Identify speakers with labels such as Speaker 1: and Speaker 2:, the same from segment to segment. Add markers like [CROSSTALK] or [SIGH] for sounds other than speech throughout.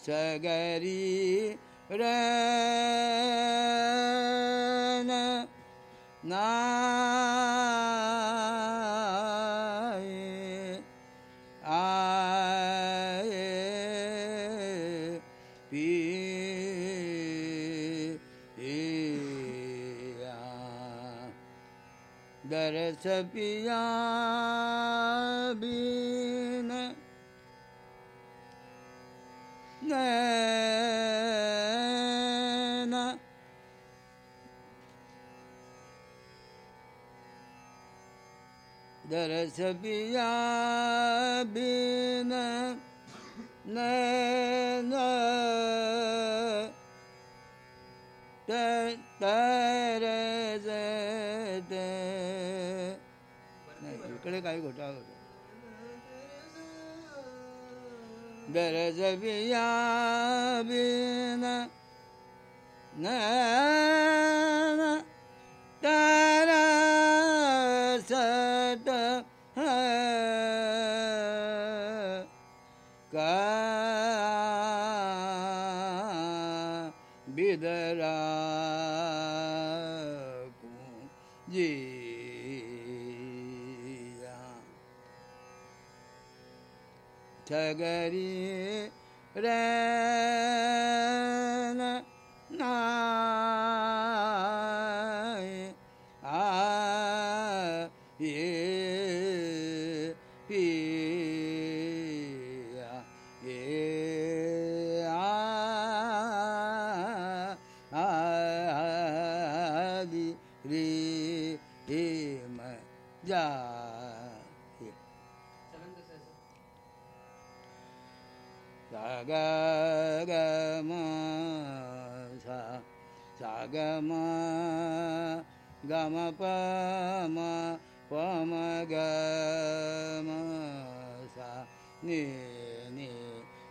Speaker 1: ಸಗರಿ ರ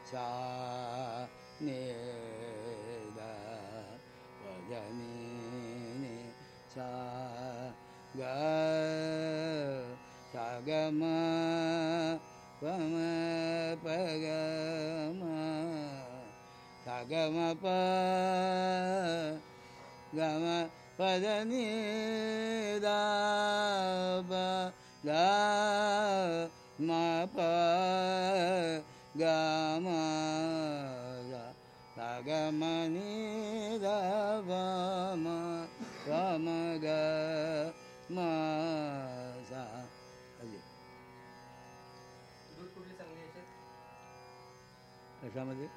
Speaker 1: sa ni da ni sa ga sa ga ga ma sa pa ga ma pa da da ba सा. अजय.
Speaker 2: दूध कुठली चांगली याच्यात?
Speaker 1: कशामध्ये?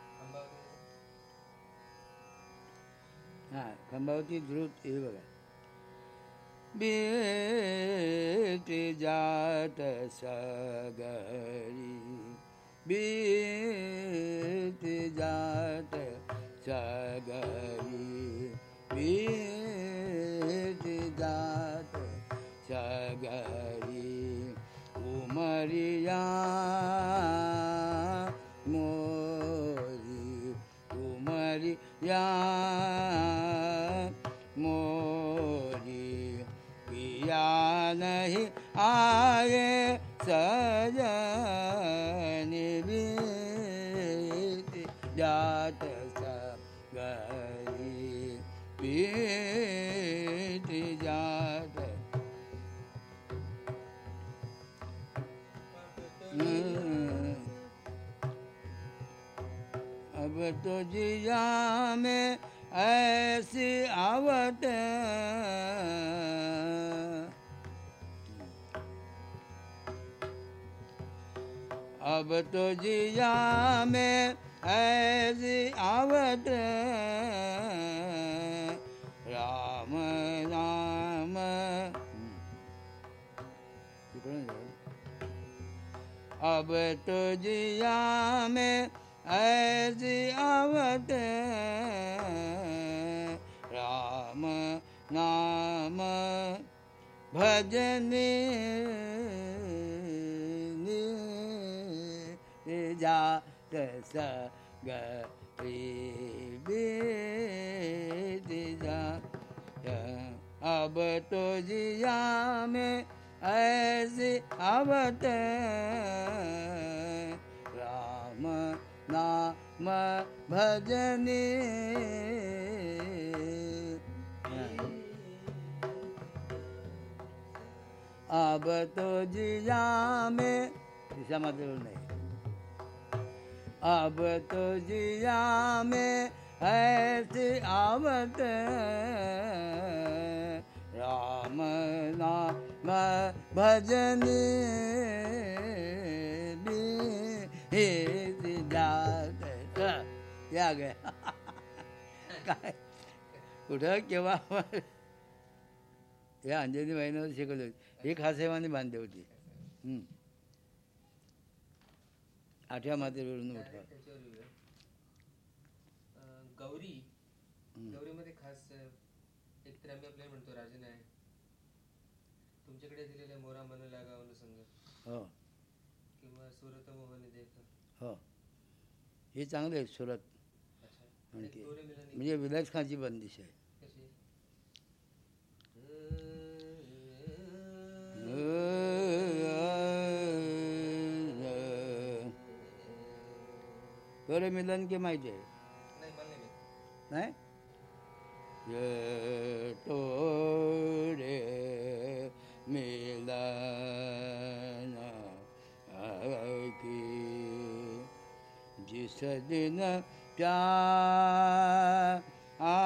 Speaker 1: हा खंबावती द्रुत हे बघा. बेटी जात सगरी बीत जात सगरी बीत जात सगरी उमरिया मोरी उमरिया मोरी पिया नहीं आए सजा। तो जिया में ऐसी आवत अब तो जिया में ऐसी आवत राम राम। अब तो जिया में अर्ज़ आवत राम नाम भजन जा स जा। अब तो जिया में ऐसी अवत नाम भजने। अब तो जिया में दिशा मतलब नहीं अब तो जिया में ऐसी आवत राम नाम भजनी या गे. काय? कुठं? केव्हा? या अंजनी बहिणीवर शिकवली होती. ही खासेवानी बांधली होती. आठव्या मातेवरून उठवा.
Speaker 2: गौरी. गौरीमध्ये खास एक तर आम्ही आपल्याला म्हणतो राजन आहे. तुमच्याकडे दिलेले मोरा मन लागा अनुसंग
Speaker 1: हो.
Speaker 2: किंवा सुरत मोहन देख
Speaker 1: हो. हे चांगलं आहे सुरत. आणखी म्हणजे विलास खानची बंदिश आहे. तोरे मिलन की माहिती आहे?
Speaker 2: नाही? मला नाही माहीत.
Speaker 1: मिलन की इस दिन प्यार आ,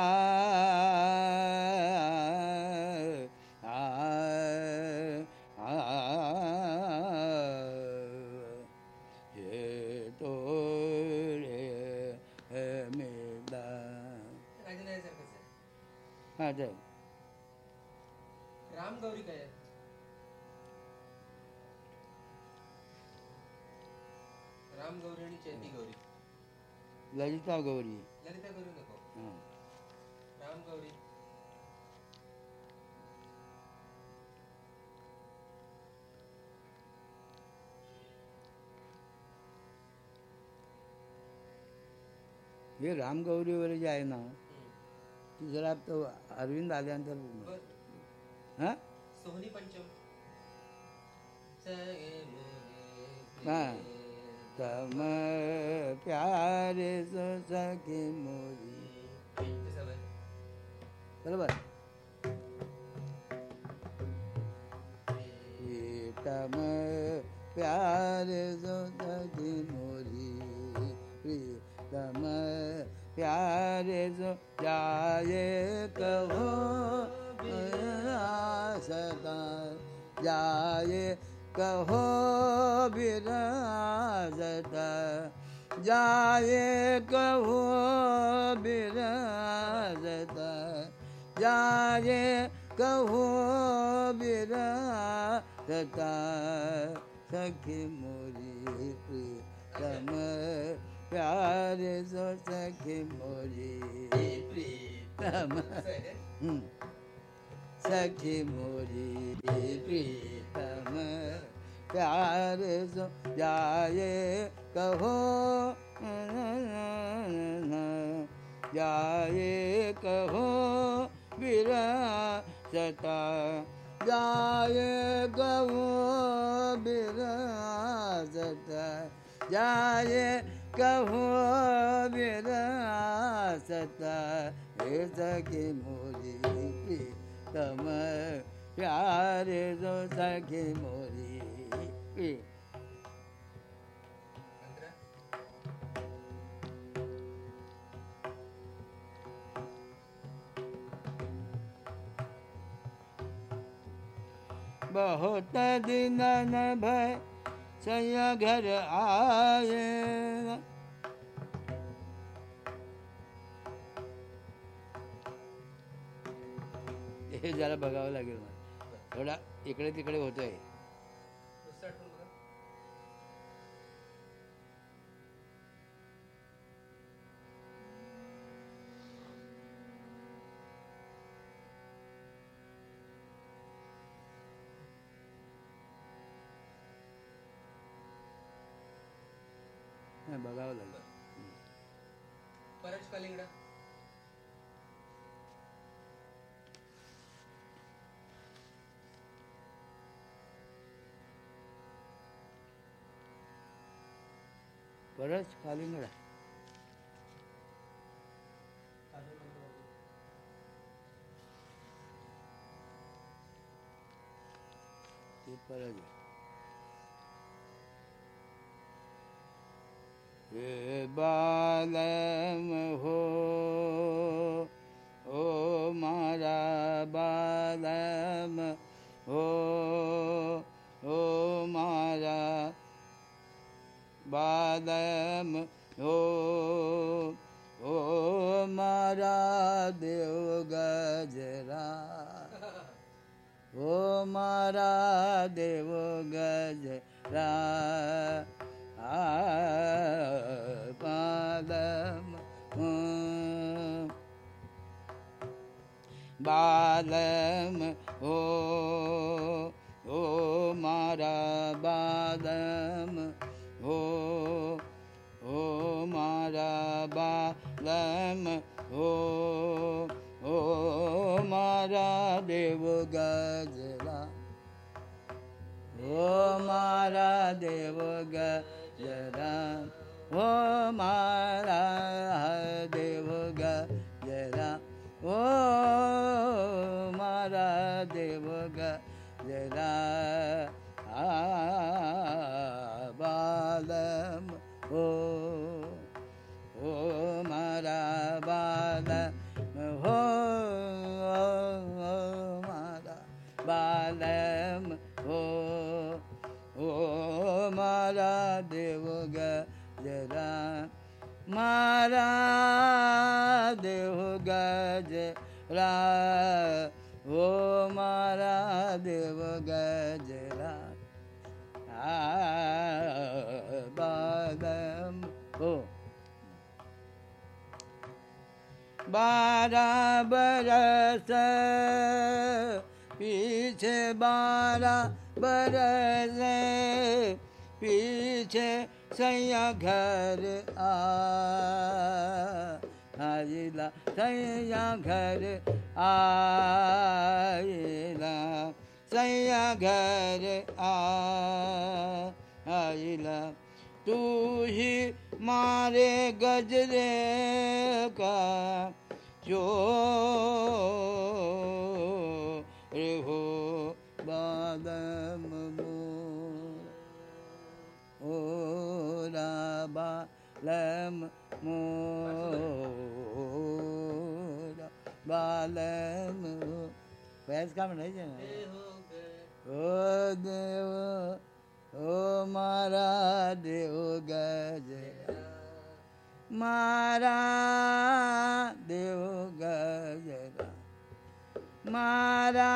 Speaker 1: आ, आ, ये तो रे
Speaker 2: राजन
Speaker 1: हा
Speaker 2: काय? रामगौरी आणि चैती गौरी.
Speaker 1: ललिता गौरी
Speaker 2: ललिता गौरी नको
Speaker 1: हा.
Speaker 2: राम गौरी
Speaker 1: हे जे आहे ना. ती जरा तो अरविंद आल्यानंतर हा
Speaker 2: सोहनी पंचम
Speaker 1: हा.
Speaker 2: प्रिय.
Speaker 1: तम प्यारे सो सखी मोरी
Speaker 2: ते सवय.
Speaker 1: बरोबर प्रीतम प्यारे सो सखी मोरी प्रीतम प्यारे सो जाए कहो सदा जाए कहो विराजत जाए कहो विराजत जाए कहो विराजत सखी मोरी प्रीतम प्यारे सो सखी मोरी प्रीतम. सखी मोरी प्रीतम, प्यार सो जाए कहो। जाए कहो विरासता जाए कहो विरासता जाए कहो विरासता सखी मोरी तम प्यार जो सखी मोरी। बहुत दिन न भय सैया घर आए। हे जरा बघावं लागेल मला. थोडा इकडे तिकडे
Speaker 2: बघा.
Speaker 1: नाही बघावं लागेल.
Speaker 2: परच कलिंगडा
Speaker 1: परत कालिंगडा ते हे बालम हो ओ मारा देव गजरा। ओ मारा देव गजरा। आ बालम देव गजरा ओ मारा देव गजरा ओ मारा गजला ओ मारा देव गजला. आ बालम हो. बारह बरस पीछे बारह बरस पीछे सैया घर आ. आईला सैया घर आईला सैया घर आ तू ही मारे गजरे का जो रे हो बादम मोरा बालम मो बालम. व्यास का म्हणायचे? ना ओ देव ओ मारा देव गज. मारा देव गजरा मारा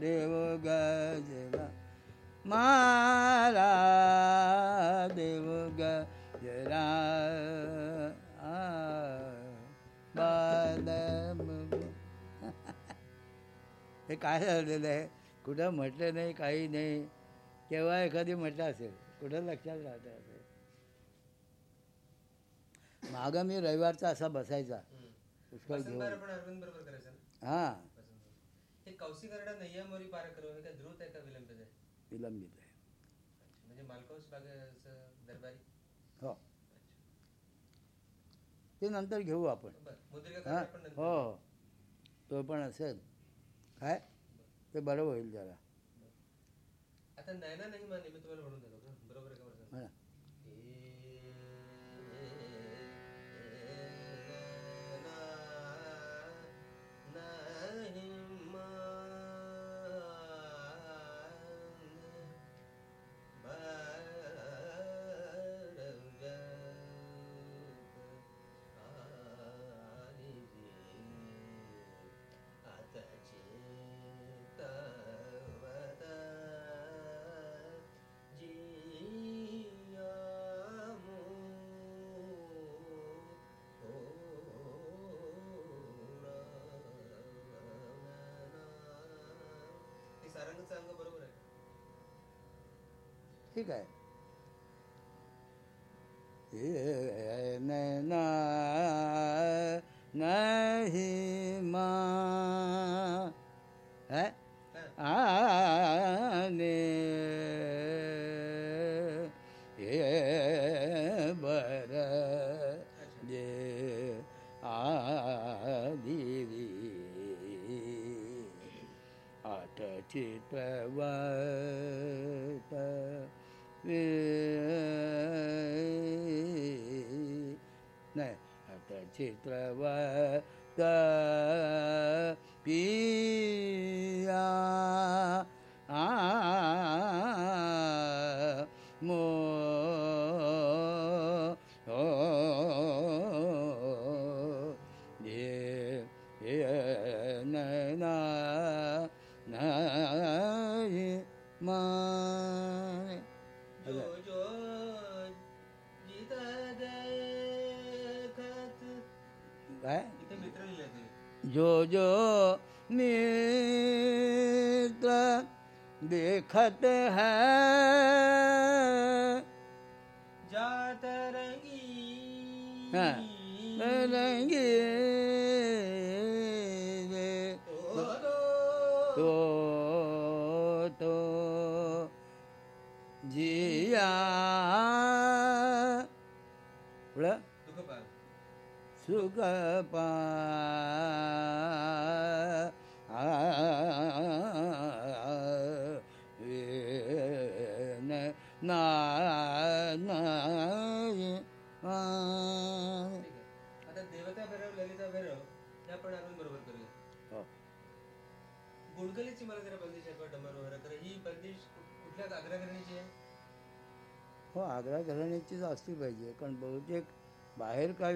Speaker 1: देव गजरा मारा हे काय झालेलं आहे? कुठं म्हटलं नाही काही नाही. केव्हा एखादी म्हटलं असेल कुठं लक्षात राहतं असेल. मागं मी रविवारचा असा बसायचा. पुष्कळ घेऊन हां.
Speaker 2: विलंबित आहे? म्हणजे
Speaker 1: हो. ते नंतर घेऊ आपण. हो हो. तो पण असेल. काय ते बरं होईल जरा.
Speaker 2: आता नाही ना नाही मान्य मी तुम्हाला म्हणून देतो. बरोबर
Speaker 1: ठीक आहे Peace. ਖਤ ਹੈ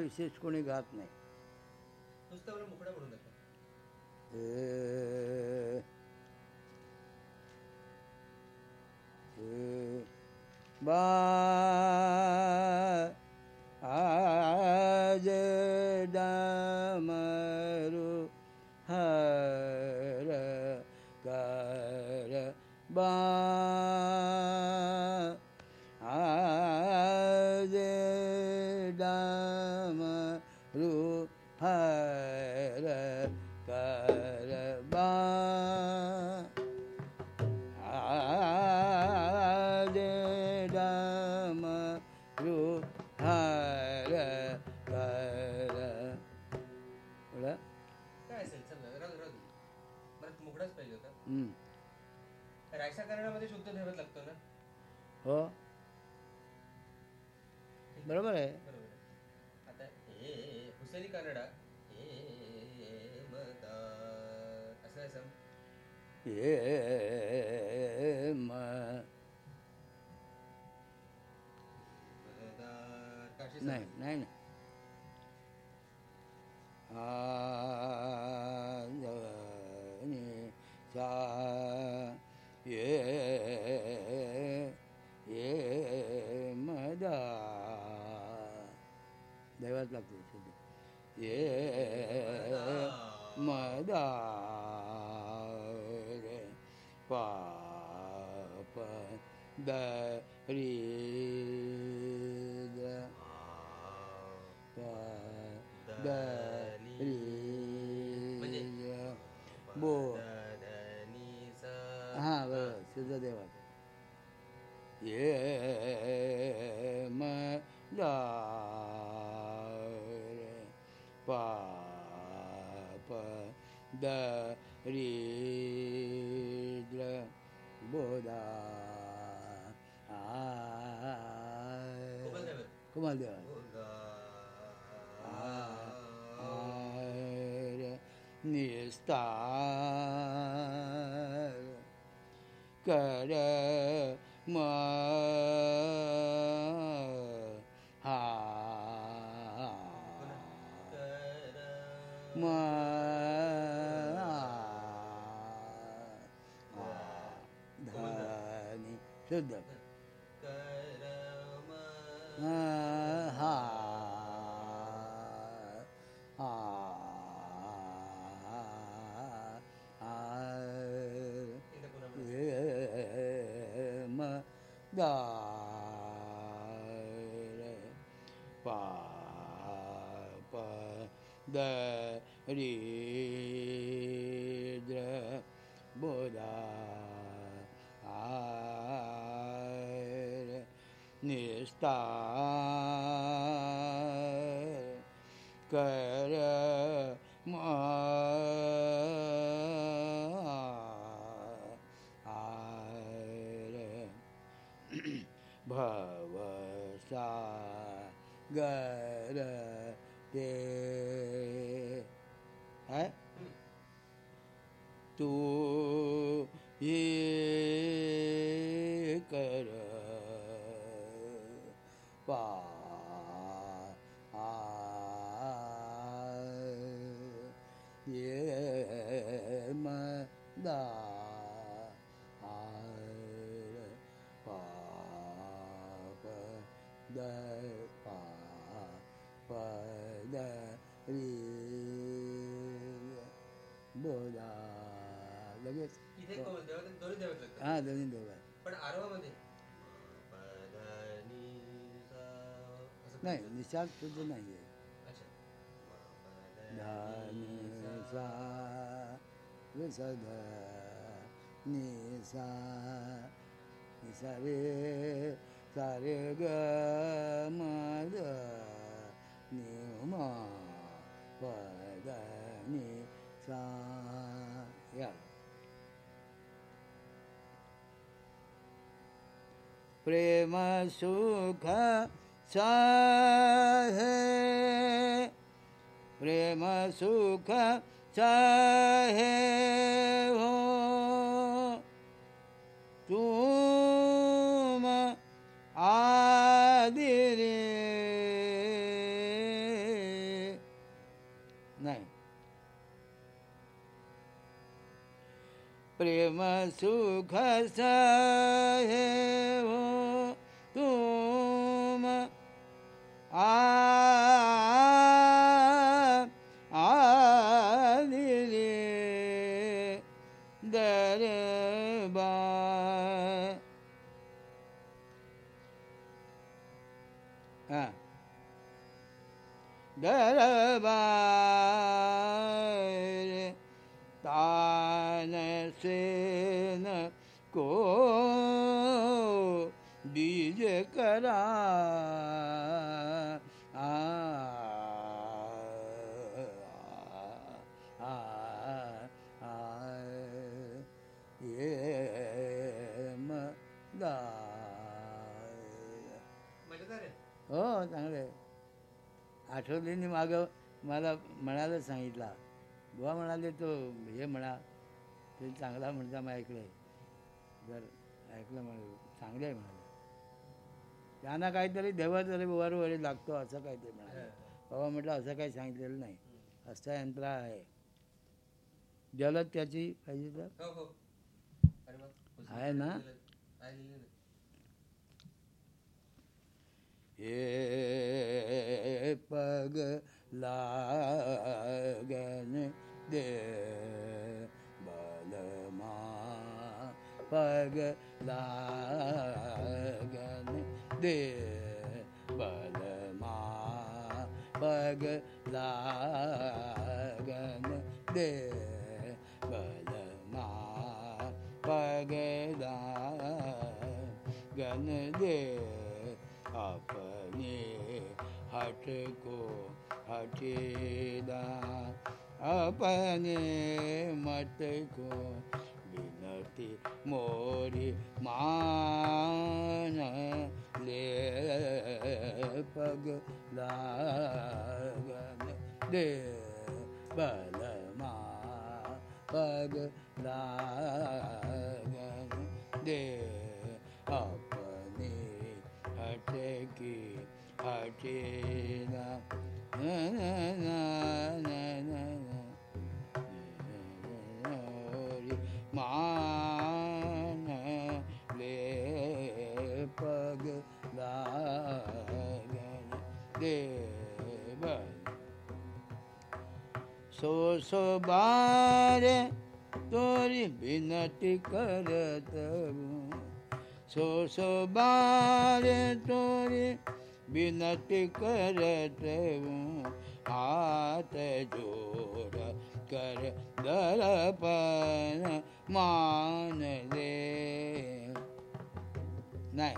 Speaker 1: विशेष कोणी गात नाही. नाही नाही नाही ये मदा दैवाच लागते शुद्ध ये मदा रे पाप दरी ದೇವತೆ ಏ ಮ
Speaker 2: ಪಾ ದ ರೀದ್ರ ಬೋಧ ಕುಮಾರ್ ದೇವ
Speaker 1: ನಿಸ್ತಾ 人么？ridra
Speaker 2: buddha nista
Speaker 1: नाही निशांत तुझं नाही आहे सा विसद निसा निसा रे सारे ग मद निमा पद नि सा या. प्रेम सुख चाहे। प्रेम सुख चाहे हो। तुम आदिरे नाही। प्रेम सुख सहे हो। करा आ, हो चांगलं आहे. आठवलेनी मागं मला म्हणायला सांगितला. बुवा म्हणाले तो हे म्हणा ते चांगला म्हणता मग ऐकलं जर ऐकलं म्हणाले चांगलं आहे म्हणाले. त्यांना काहीतरी देवा तरी वर लागतो असं काहीतरी म्हणाले. बाबा म्हटलं असं काही सांगितलेलं नाही. असं यंत्र आहे. जलद त्याची पाहिजे तर?
Speaker 2: हो हो.
Speaker 1: आहे ना? ये पग लागन दे बलमा पग लागन दे बलमा पग लागन दे बलमा पग लागन दे। अपने हट को हटेदा अपने मत को विनती मोरी मान। le pag de bala ma de apne hate ki na na na na na सो सो तोरी विनती करत सोसोबारे सो सो तोरी बिनती करत हात जोड़ कर दर्पण मान दे नाही।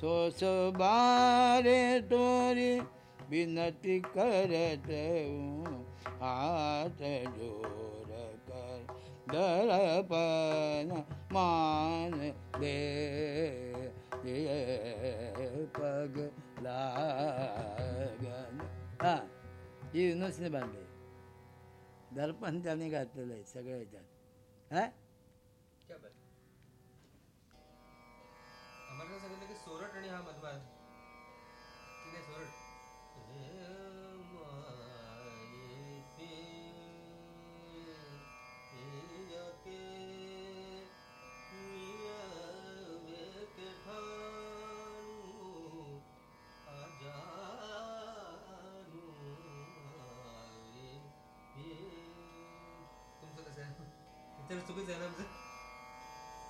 Speaker 1: सो सो बारे तोरी बिनती करत हूँ हाथ जोड़ कर दर्पण मान दे ये पग लागन. हां ही युनुसने बांधले. दर्पण त्याने घातलेलं आहे सगळ्या ह्याच्यात हा?
Speaker 2: सोरट आणि हा मधमार.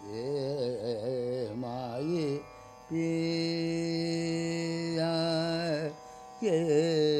Speaker 1: 예 마이 비야 예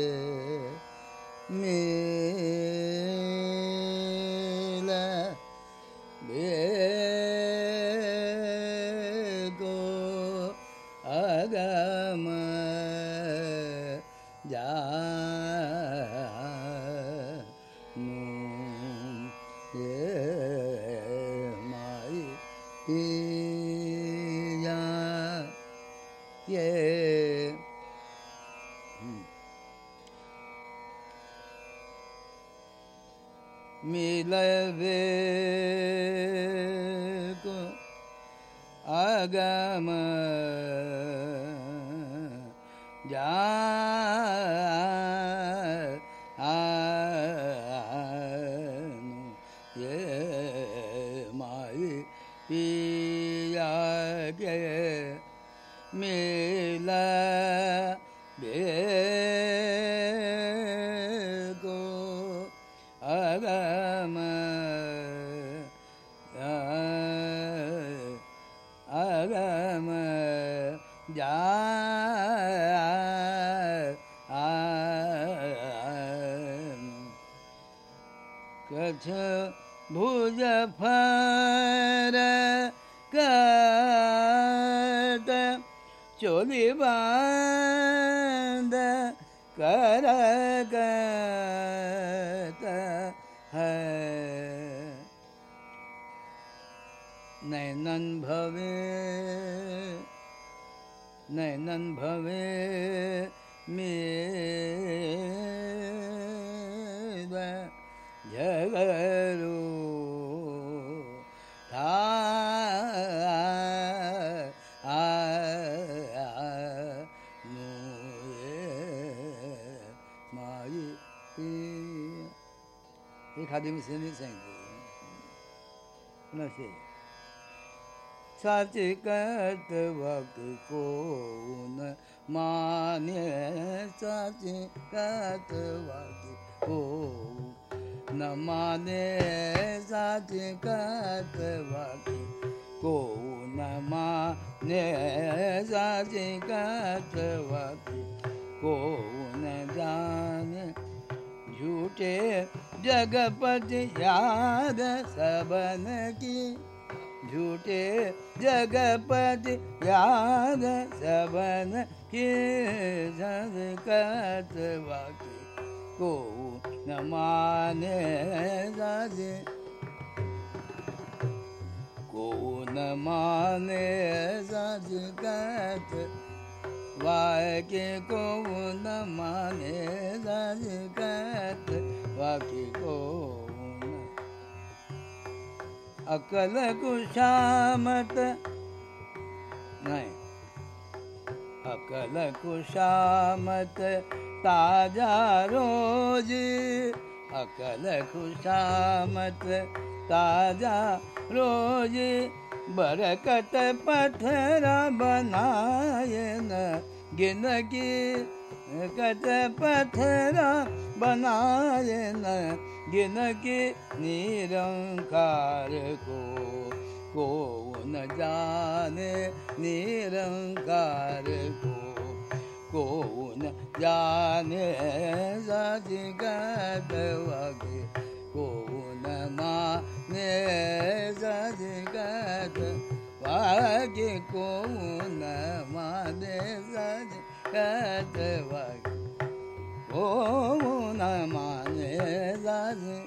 Speaker 1: एखादी मी संधी सांगितली नसे साचे कत वक कोन माने साचे कत वक को न माने साचे कत वक को न माने साचे कत वक को न जाने झूठे जगपति याद सबन की। झूठे जगपति याद सबन की। जगत वाके को न माने साजे को न माने साजे कत वाके को न माने साजे कत वाके को अकल कुशामत नाही अकल कुशामत ताजा रोज। अकल खुशामत ताजा रोज बरकत पथरा बनाए न, गिनगी कत पथरा बनाए न, गिनगी निरंकार को को न जाने निरंकार को कोण जाने जाती गात वागे कोण माने जाती गात वागे कोण माने जाती गात वागे कोण माने जाती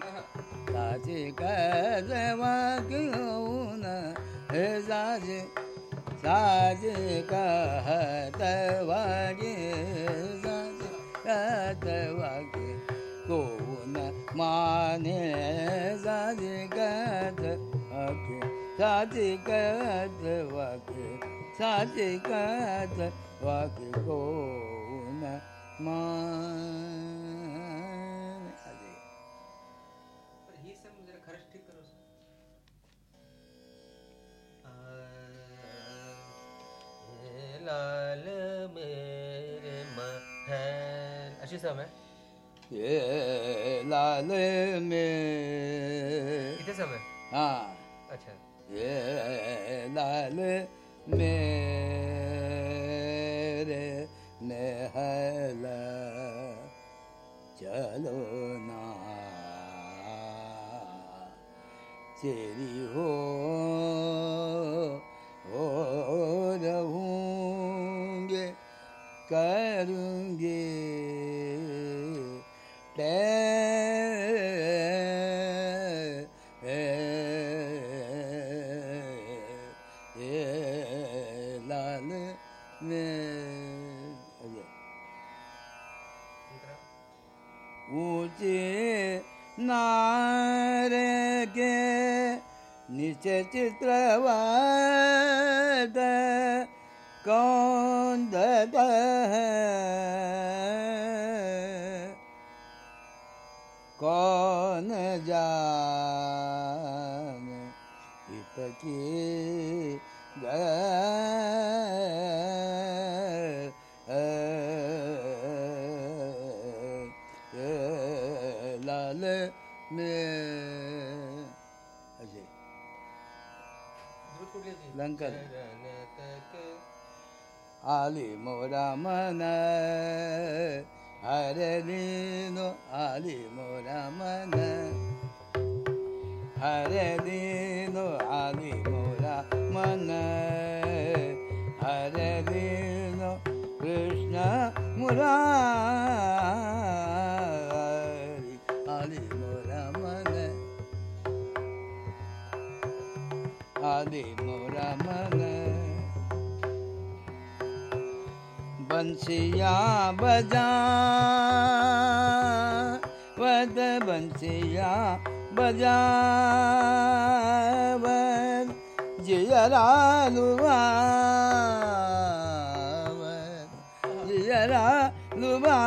Speaker 1: जाती गात वागे कोण हे जाती साजे कहत वागे साजे कहत वागे कोण माने साधिगत अखे साधिगत वाके साधिगत वाके को न मान।
Speaker 2: हे सब जरा खर्च ठीक करो लाल मेरे महल। अशी सम है?
Speaker 1: ये लाल में।
Speaker 2: इथे सम
Speaker 1: हाँ।
Speaker 2: अच्छा।
Speaker 1: ये लाल मेरे महल चलो ना। तेरी हो हो रहूँगे करूँगे।
Speaker 2: दुसरा
Speaker 1: ऊंचे नार के नीचे चित्रवाद कौन ali moramana hare no ali moramana hare dino या बदाया बजा।
Speaker 2: जरा लुवाद जियरालुवा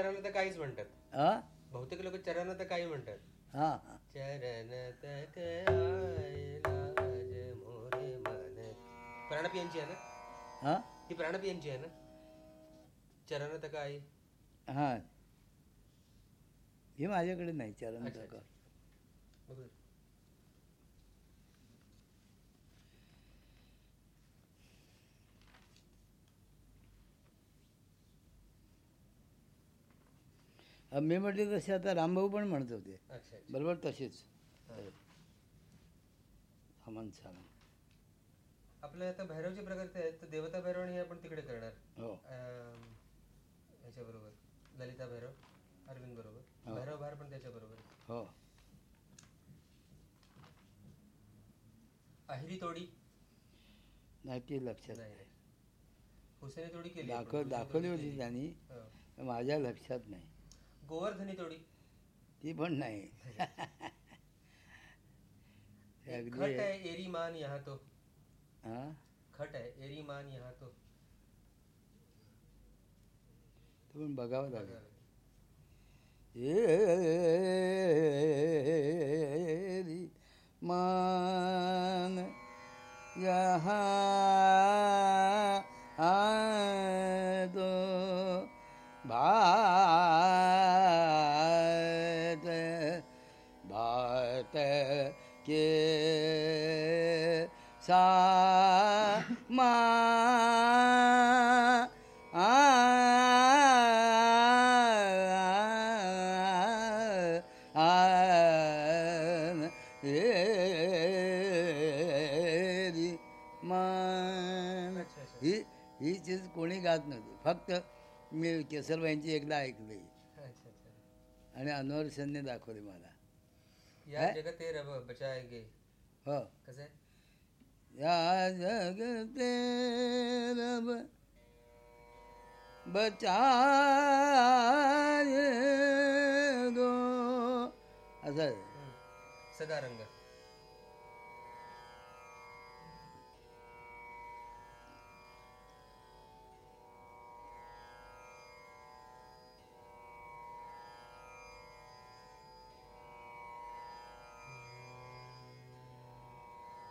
Speaker 2: चरण तर काहीच म्हणतात.
Speaker 1: हा
Speaker 2: बहुतेक लोक चरण तर काही म्हणतात.
Speaker 1: हा.
Speaker 2: चरण प्राणप यांची आहे ना?
Speaker 1: हा?
Speaker 2: ही प्राणप यांची आहे ना? चरण तक आई
Speaker 1: हा. हे माझ्याकडे नाही चरण
Speaker 2: अच्छा,
Speaker 1: तक
Speaker 2: बघू.
Speaker 1: मी म्हटले तसे आता रामभाऊ पण म्हणत होते. बरोबर तसेच. सामान सामान
Speaker 2: आपले आता भैरवचे प्रकार ते आहेत तर देवता भैरव आणि हे आपण तिकडे करणार.
Speaker 1: हो.
Speaker 2: अं, ह्याच्याबरोबर ललिता भैरव अरविंद बरोबर.
Speaker 1: हो.
Speaker 2: भैरव भार पण त्याच्याबरोबर.
Speaker 1: हो.
Speaker 2: आहिरी तोडी.
Speaker 1: नाही ते लक्षात
Speaker 2: नाही. हुसेनी तोडी केली
Speaker 1: दाखव दाखवली होती. त्यांनी.
Speaker 2: हो.
Speaker 1: माझ्या लक्षात नाही.
Speaker 2: गोवर्धनी तोडी
Speaker 1: ती पण नाही.
Speaker 2: खट आहे एरी मान यहाँ तो.
Speaker 1: हा?
Speaker 2: खट आहे एरी मान यहाँ तो.
Speaker 1: पण बघावं लागेल. एरी मान यहाँ तो भात के सा मा. ही ही चीज कोणी गात नव्हती. फक्त मी केसरबाईंची एकदा ऐकली.
Speaker 2: अच्छा अच्छा.
Speaker 1: आणि अनवर दाखवली मला.
Speaker 2: या जगते रब बचाएँगे।
Speaker 1: हाँ।
Speaker 2: कैसे?
Speaker 1: या जगते रब बचाए
Speaker 2: हम्म. सदा रंग।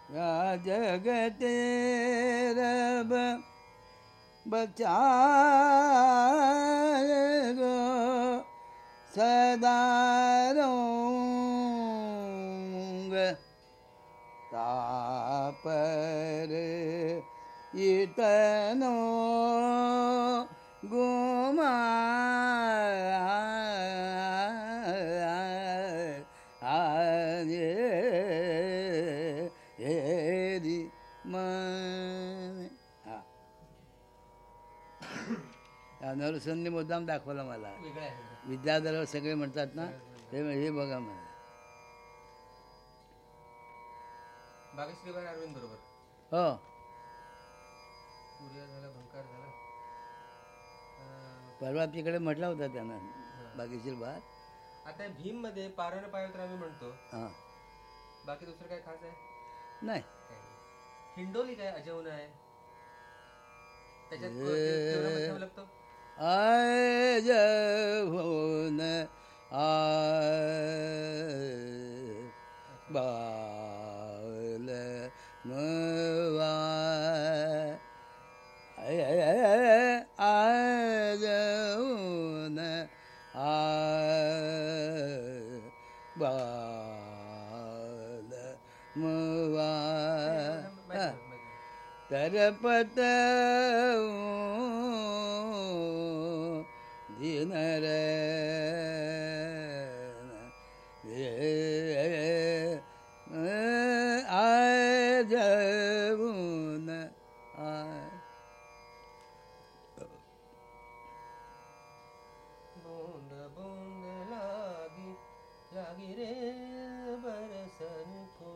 Speaker 1: जगते रब बचा गो सदा तापर इतनो नरसनने मुद्दाम दाखवला मला. विद्याधरावर सगळे म्हणतात ना हे हे बघा मला हो. परवा तिकडे म्हटला होता त्यानं बागेशीर बार
Speaker 2: आता भीममध्ये पारण पायत्र आम्ही म्हणतो.
Speaker 1: हां.
Speaker 2: बाकी दुसरं काय खास आहे?
Speaker 1: नाही.
Speaker 2: हिंडोली काय अजवण आहे? त्याच्यात ते-
Speaker 1: ai giờ hồn ai bà lệ mơ ai? Ai ai ai
Speaker 2: ai giờ hồn ai
Speaker 1: bà lệ mơ आय जवून आय
Speaker 2: बूंद बूंद लागी लागी रे बरसन को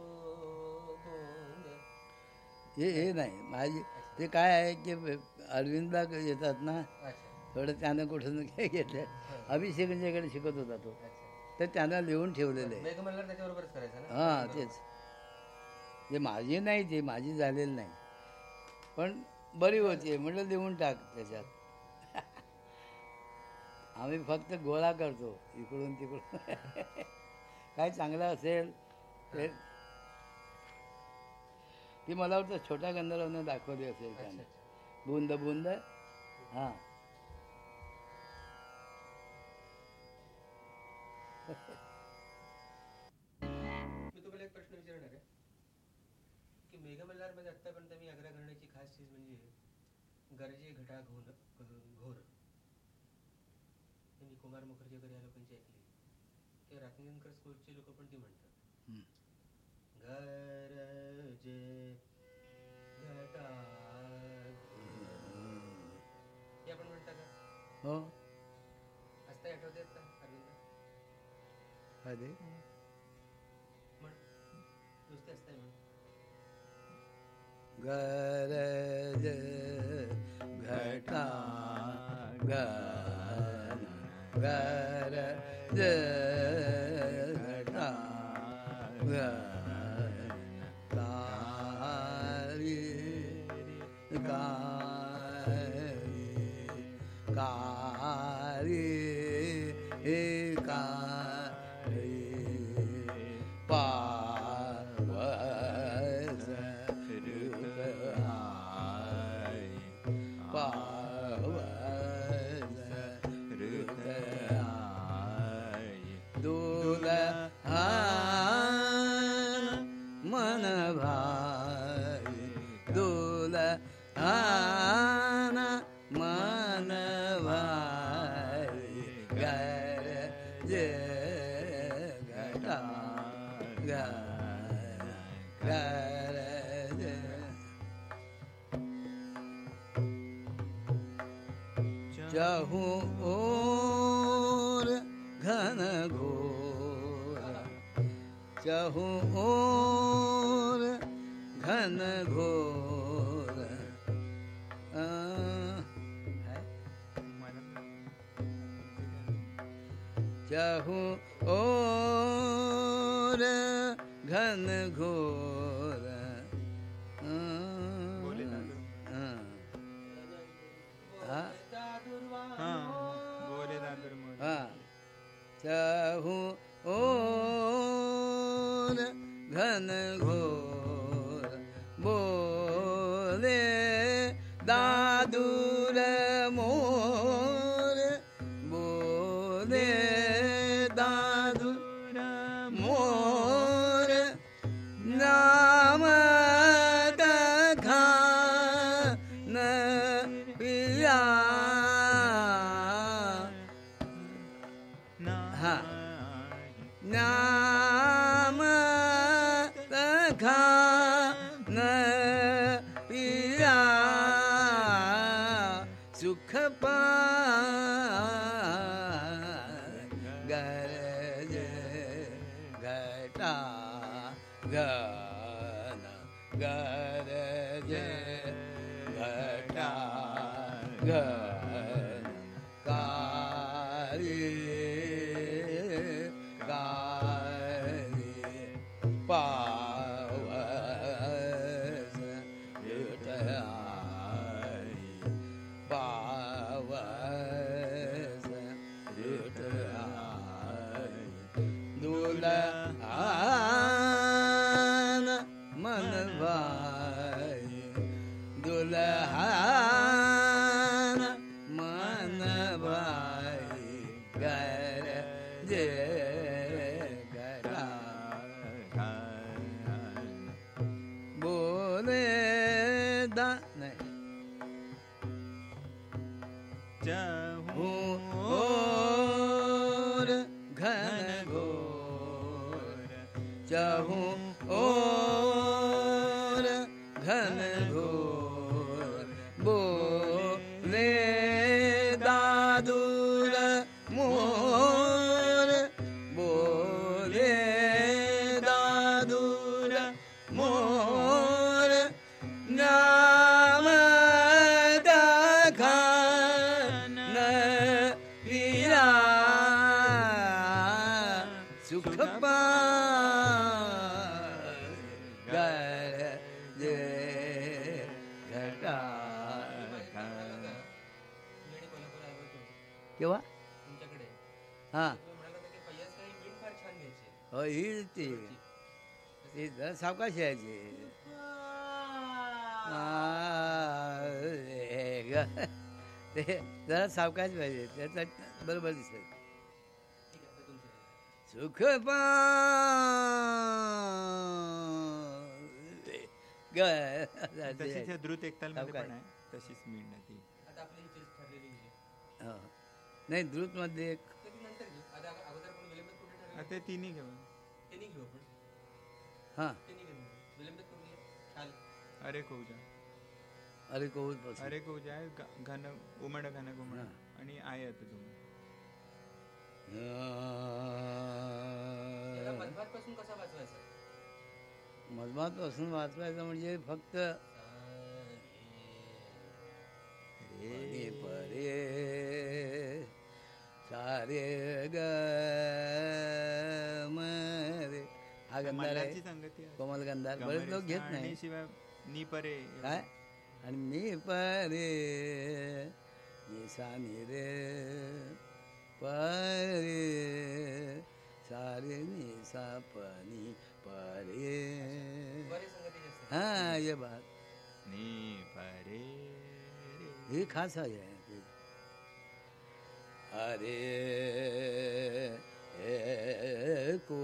Speaker 2: बूंद।
Speaker 1: हे नाही माझी ते काय आहे की अरविंदला येतात ना? थोडं त्यानं कुठून [LAUGHS] काय घेतलं. अभिषेकांच्याकडे शिकत होता तो. तर त्यानं लिहून ठेवलेलं आहे. हां तेच. ते माझी नाही ती माझी झालेली नाही. पण बरी होती. म्हटलं लिहून टाक त्याच्यात. [LAUGHS] आम्ही फक्त गोळा करतो इकडून तिकडून. [LAUGHS] काय चांगलं असेल ते ती मला वाटतं छोट्या गंधर्वानं दाखवली असेल त्याने. बुंद बुंद. हां.
Speaker 2: की मेघमल्हारमध्ये आतापर्यंत मी आग्रह करण्याची खास चीज म्हणजे गरजे घटा घोर घोर. हे मी कुमार मुखर्जी वगैरे या लोकांची ऐकली. किंवा रात्रीनकर स्कूलचे लोक पण ती म्हणतात.
Speaker 1: हम्म.
Speaker 2: गरजे घटा. हे आपण म्हणता का?
Speaker 1: हो.
Speaker 2: हसता आठवते का अरविंद?
Speaker 1: अरे
Speaker 2: म्हण. नुसते हसताय म्हण.
Speaker 1: गरज घटा गन गरज घटा गन तारी
Speaker 2: को
Speaker 1: नाम तघा सावकाश यायचे जरा सावकाश पाहिजे त्याचा बरोबर दिसेल. सुख पा
Speaker 3: द्रुत एकताल तशीच मिळणार ती.
Speaker 2: हो.
Speaker 1: नाही द्रुतमध्ये एक
Speaker 2: ते
Speaker 3: तिन्ही
Speaker 2: घेऊन
Speaker 1: हां.
Speaker 3: अरे कोजा
Speaker 1: अरे कोज
Speaker 3: अरे कोजा घन उमड घन घुमड. आणि आहे आता तुम्ही.
Speaker 2: कसा पासून मजमातपासून वाचवायचं
Speaker 1: म्हणजे फक्त रे परे सारे ग गंधार आहे. कोमल बरेच लोक घेत नाही.
Speaker 3: शिवाय नी परे
Speaker 1: काय? आणि नी परे. नी सा नी रे. परे. सारे नी सा पनी परे हा ये बात.
Speaker 3: नी परे
Speaker 1: ही खास आहे. अरे को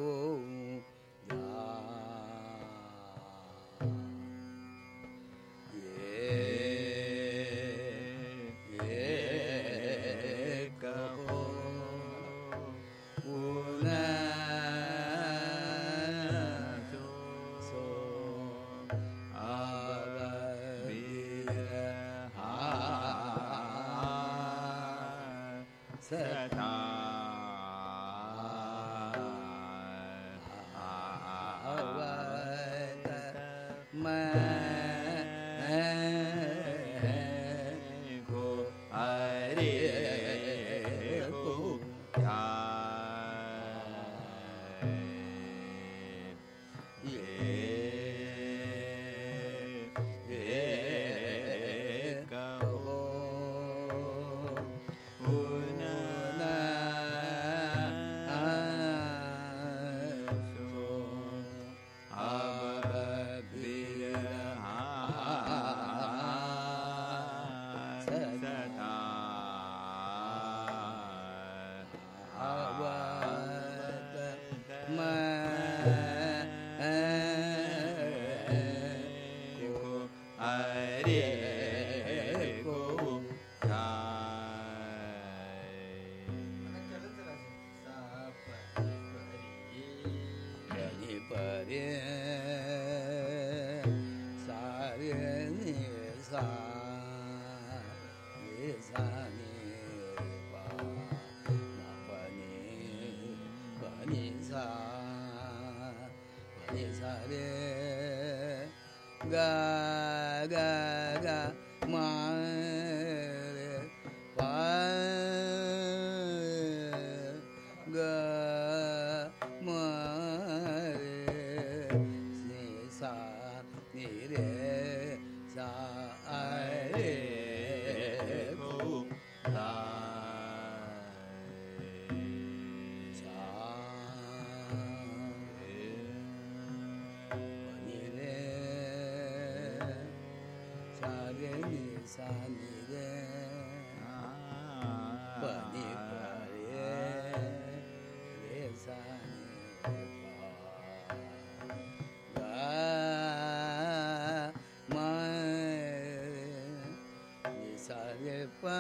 Speaker 1: அழப்பா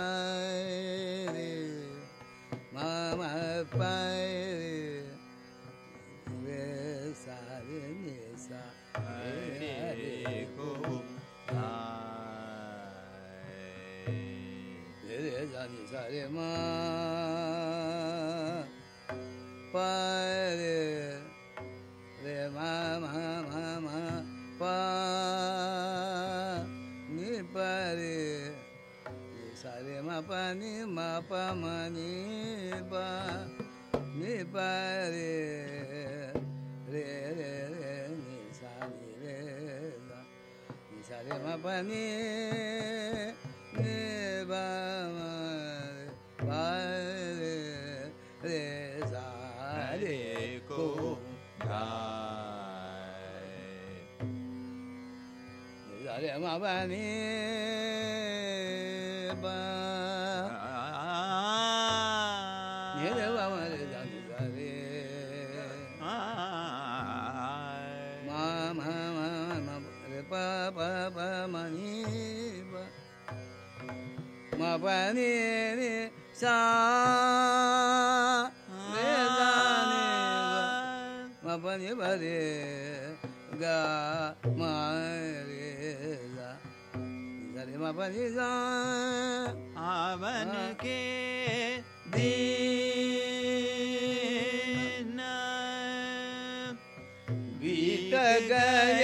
Speaker 1: ಜಗಯ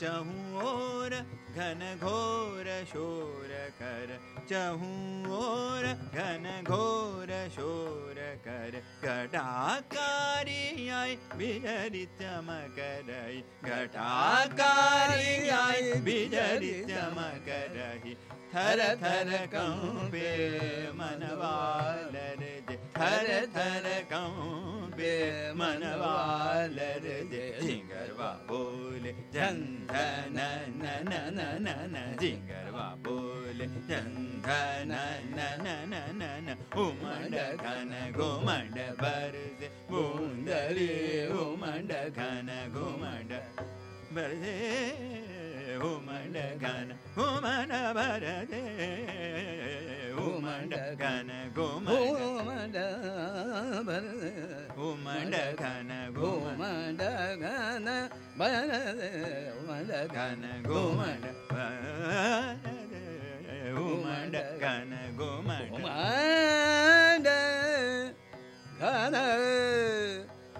Speaker 3: चहु ओर घन घोर शोर कर चहु ओर घन घोर शोर कर घटाकारी आई बिजरी चमक रही घटाकारी आई बिजरी चमक रही थर थर कंपे मनवालर जे थर कंपे மனவாலரு ஜிங்கர்வா போலே ஜந்தன ஜிங்கர்வா போலே ஜந்தன உமண்ட கன கோமண்ட பருது பூந்தலி உமண்ட கன கோமண்ட பருதே உமண்ட கன உமண பரதே உமண்ட கன கோமண்ட ಘನ ಗೋಮಡ ಘನ ಬರ ಉಮಡ ಘನ ಗೋಮಡ ಉಮಡ ಘನ ಗೋಮಡ ಘನ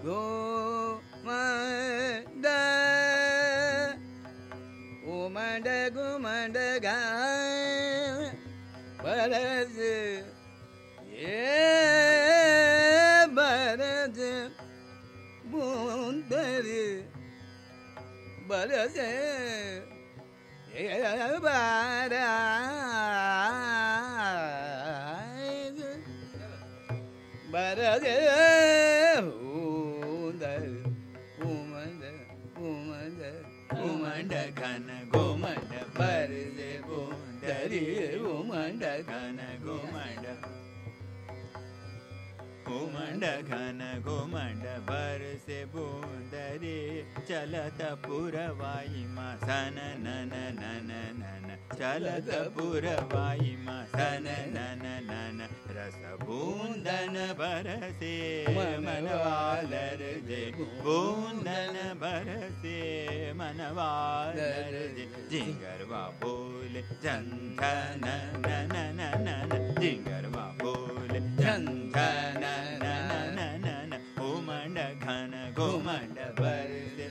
Speaker 3: ಗೋ उमंड घन घुमंड
Speaker 1: बरसे बूंदरी
Speaker 3: चलत पुरवाई मा सन नन नन नन चलत पुरवाई मा सन नन नन रस बूंदन बरसे मनवालर जे बूंदन बरसे मनवालर जे जिंगरवा बोले Jan Dhan none none none जिंगरवा बोले Jan Dhan none none none घुमंड घन घुमंड बरसे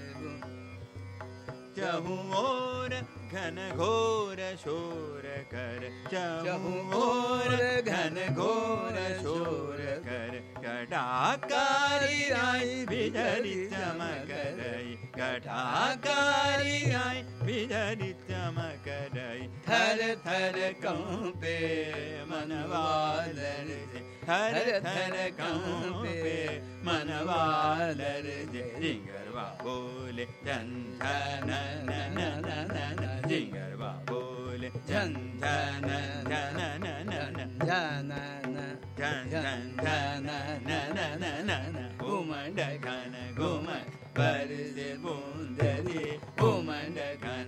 Speaker 3: चहु ओर घन घोर शोर कर. चहु ओर घन घोर शोर कर. कटाकारी आई बिजली चमक रही कटाकारी आई बिजली चमक रही थर थर कंपे मनवालर जे हर हरे हर का मनवाल भोल चन्दर बोल चन्द न घुमंड घन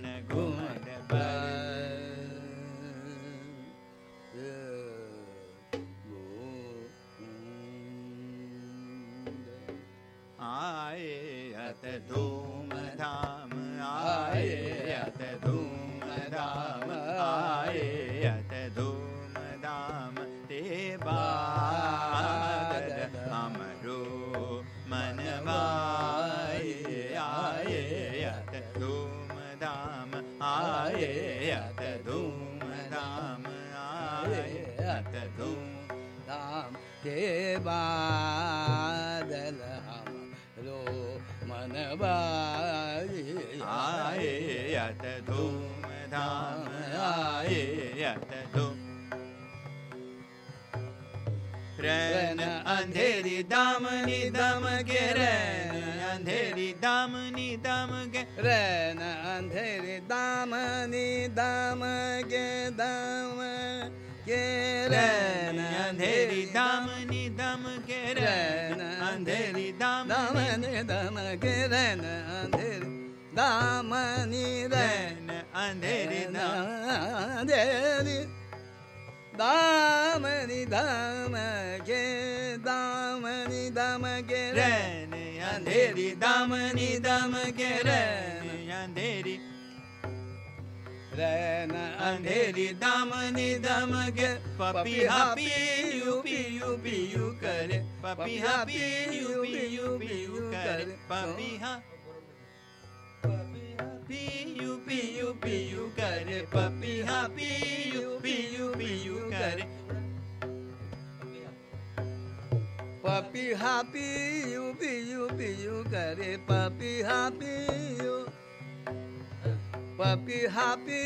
Speaker 3: आए अत धूम धाम आए अत धूम धाम आए अत धूम धाम ते बाद हमरो मनवाए आए अत धूम धाम आए अत धूम धाम आए अत धूम
Speaker 1: धाम के बादल
Speaker 3: धूम रैन अंधेरी दामनी दम रैन अंधेरी दामनी दम
Speaker 1: रैन अंधेरे दामनी दाम के दाम के
Speaker 3: रैन
Speaker 1: रैन
Speaker 3: अंधेरी दामनी दम के रैन अंधेरी दामनी
Speaker 1: दामनी दाम के रैन अंधेरे दामनी रैन
Speaker 3: ದಾಮರಿ ದಾಮರಿ ದಾಮರಿ
Speaker 1: ದಾಮಗೆ ದಾಮರಿ ದಾಮಗೆ ರನೆ ಅಂಧೇರಿ ದಾಮನಿ ದಾಮಗೆ ರನೆ
Speaker 3: ಅಂಧೇರಿ ರನ ಅಂಧೇರಿ ದಾಮನಿ ದಾಮಗೆ ಪಪಿ ಹಾಪಿ
Speaker 1: ಯುಪಿ
Speaker 3: ಯುಪಿ ಯು ಕರೆ ಪಪಿ ಹಾಪಿ ಯುಪಿ ಯುಪಿ ಯು ಕರೆ ಪಪಿ ಹಾ पीयू पीयू करे पपीहा पीयू पियू पियू करे पपी हा पियू पियू पियू करे।
Speaker 1: पपी हा पियू पियू पियू करे पपी हा पियू। पपि भापि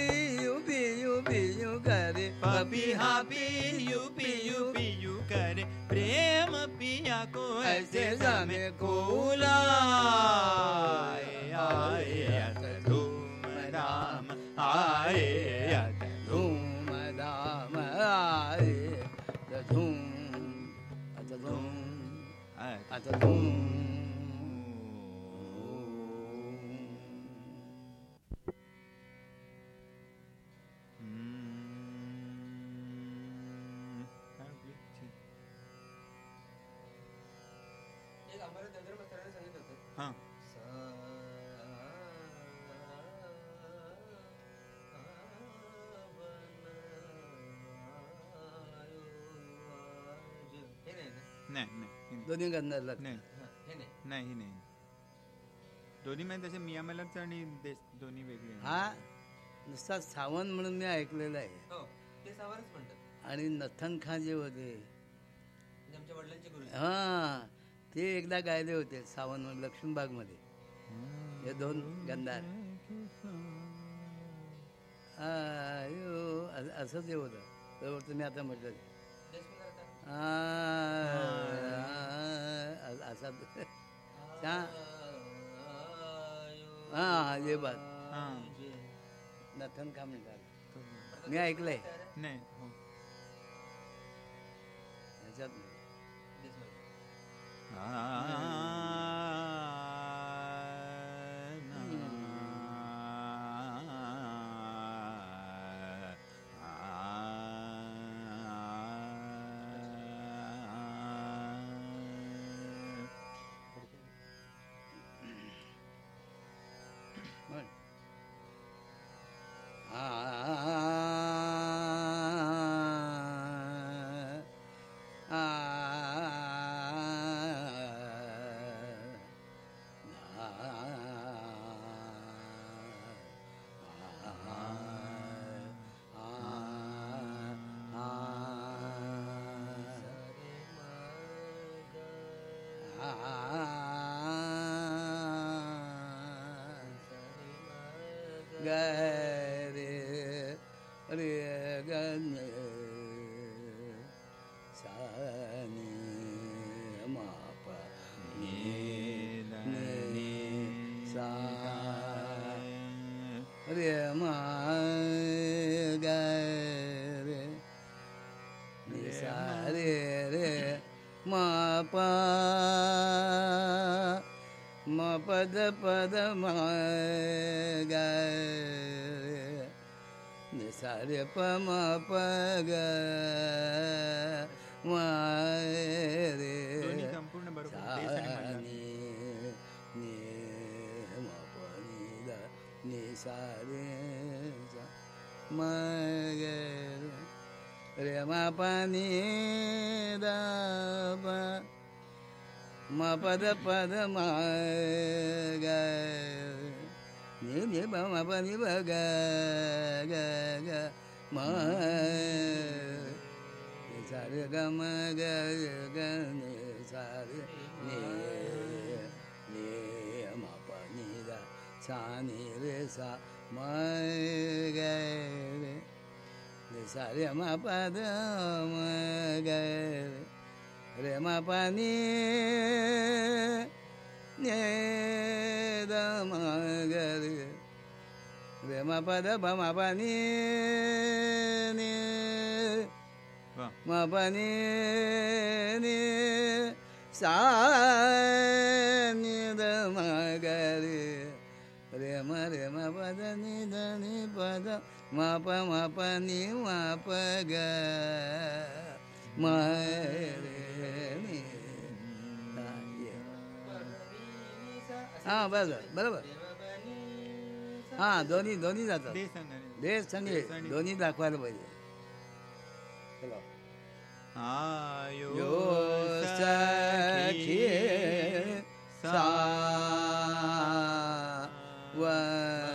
Speaker 1: पियु पियु करे
Speaker 3: पपि भू पिय पि करे प्रेम पिया कोे कोलाये राम आये अथ
Speaker 1: धूम
Speaker 2: राम आये धू
Speaker 3: धू
Speaker 2: अचु नाही ना
Speaker 3: नाही नाही.
Speaker 1: दोन्ही गंधाला
Speaker 3: नाही.
Speaker 2: नाही.
Speaker 3: नाही नाही. दोन्ही म्हणजे तसे मिया मलरचं आणि देश दोन्ही वेगळे.
Speaker 1: हा? नुसता सावंत म्हणून मी ऐकलेला आहे.
Speaker 2: हो ते सावरच म्हणतात.
Speaker 1: आणि नथन खान जे होते.
Speaker 2: आमच्या वडिलांचे गुरु
Speaker 1: हा ते एकदा गायले होते सावंत लक्ष्मीबागमध्ये हे दोन गंधार. असं ते होतं. बरोबर तुम्ही आता म्हटलं. असा हा हा ये बात
Speaker 3: हा.
Speaker 1: नथन का म्हणतात मी ऐकलंय
Speaker 3: नाही हो.
Speaker 1: ह्याच्यात नाही. ग सा रे प म प ग म रे
Speaker 3: दोन्ही संपूर्ण बरोबर देश आणि
Speaker 1: सा
Speaker 3: मल्हार.
Speaker 1: नि नि म प नि द नि सा रे म ग रे रे म प नि द म पद पद म ग ग म सा रे ग. ಮ ಸರ ಗ ಮ ಗ ಗ ನಿ ಸರ ನಿ ನಿ ಮ ಪ ನಿ ದ ಸ ನಿ ರೆ ಸ ಮ ಗ ರೆ ನಿ ಸ ರೆ ಮ ಪ ದ ಮ ma pa ni ni da ma ga re ma pa da ba ma pa ni. Ni ma
Speaker 3: pa
Speaker 1: ni? Ni. Sa ni da ma ga ri re ma re ma pa da ni da ni pa da ma pa ma pa ni? Ma pa ga? Ma re ni. Ah iya. betul berapa हा दोन्ही दोन्ही जातात
Speaker 3: देश आणि
Speaker 1: देश आणि
Speaker 3: देश आणि-
Speaker 1: दोन्ही दाखवायला पाहिजे चला
Speaker 3: आयो
Speaker 1: यो सखी सा वन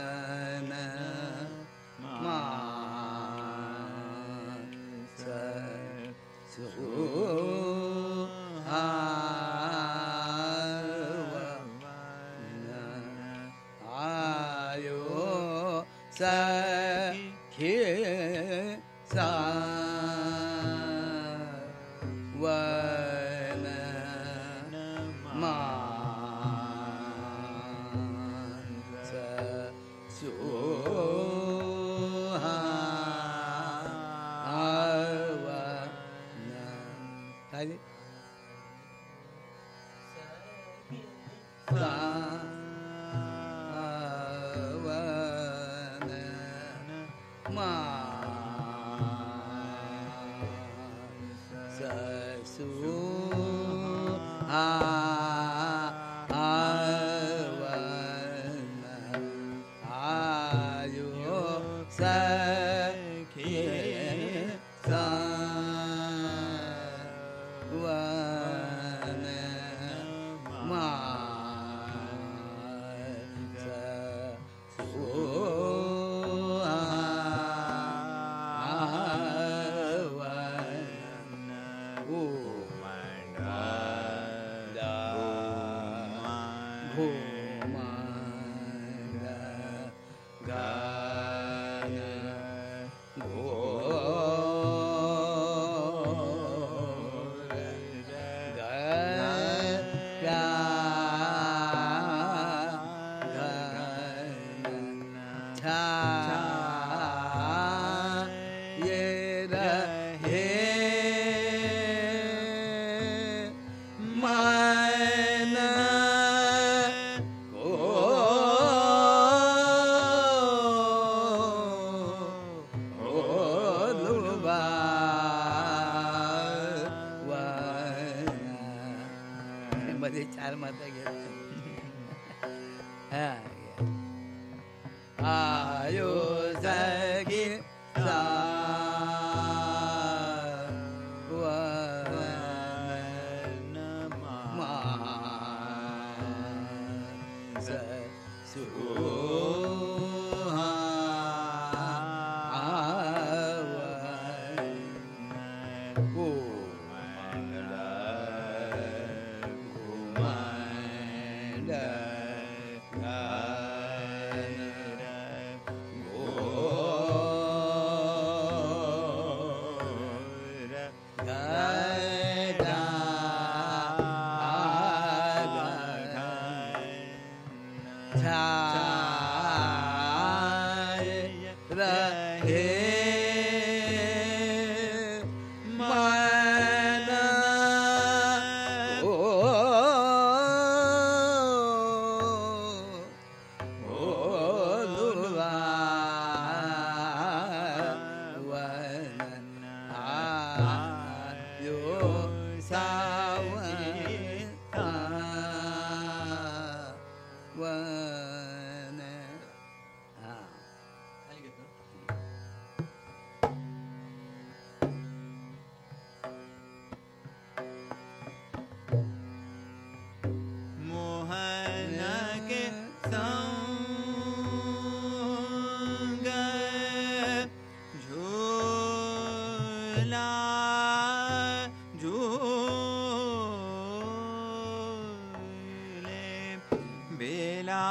Speaker 3: बेला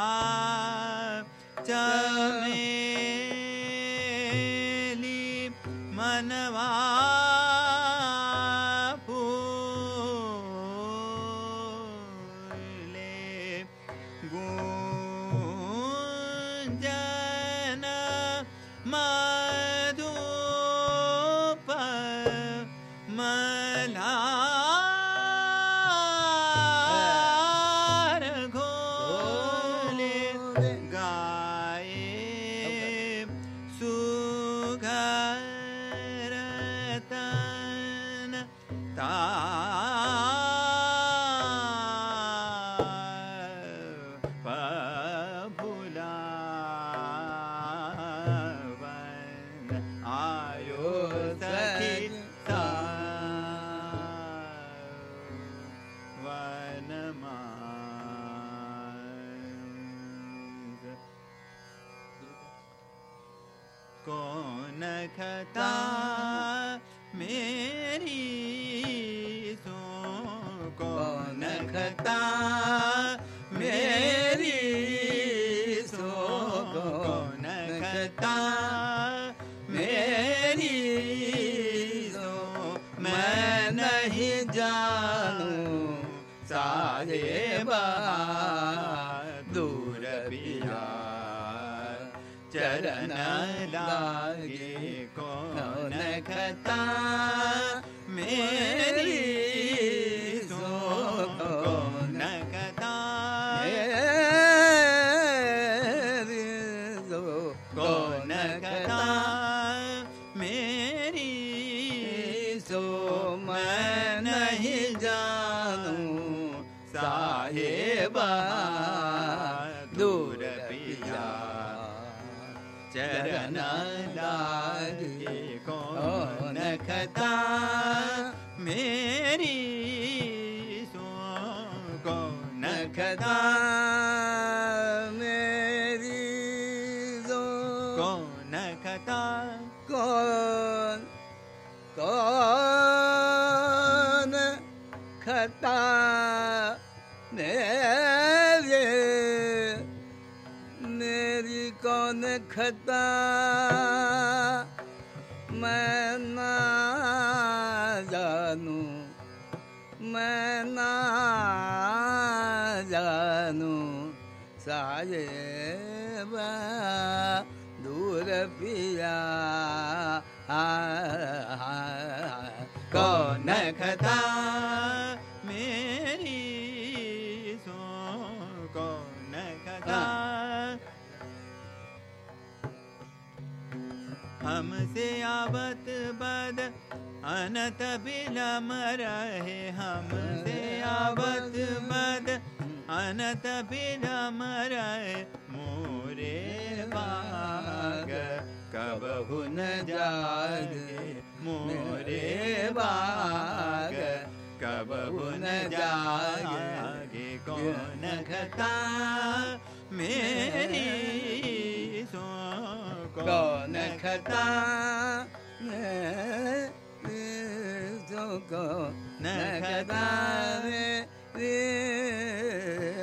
Speaker 3: मैं
Speaker 1: ना जानू मैं ना जानू साहेबा दूर पिया।
Speaker 3: कौन कथा आवत बद अनत बिलम रहे। हमसे आवत बद अनत बिलम रहे। मोरे बाग कबहु न जागे। मोरे बाग कौन खता मेरी
Speaker 1: कौन खता जो कौन खता
Speaker 3: कौन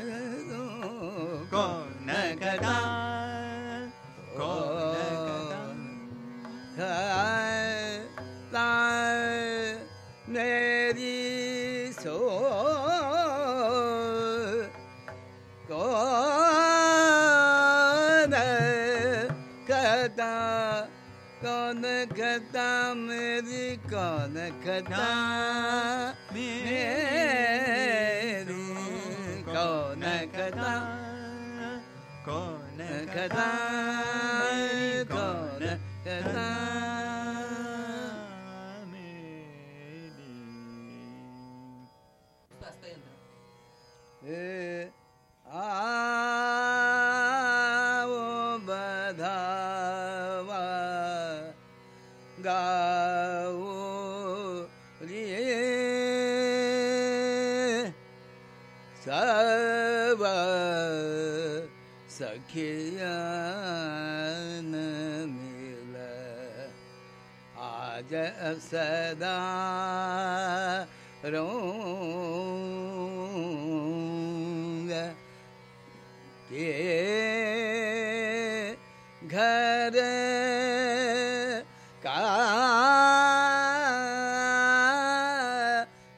Speaker 3: कौन
Speaker 1: कदा कौन गदा सदा रोंग के घर का